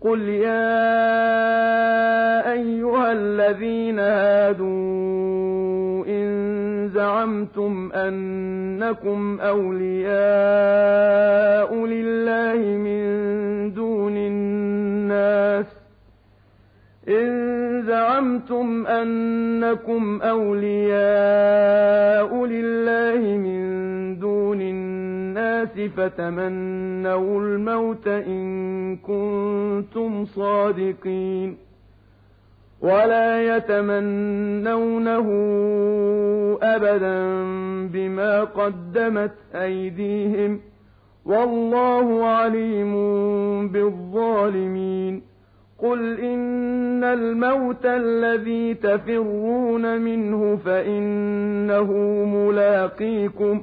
قل يا أيها الذين هادوا إن زعمتم أنكم أولياء لله من دون الناس إن زعمتم أنكم أولياء لله فتمنوا الموت إن كنتم صادقين ولا يتمنونه أبدا بما قدمت أيديهم والله عليم بالظالمين قل إن الموت الذي تفرون منه فإنه ملاقيكم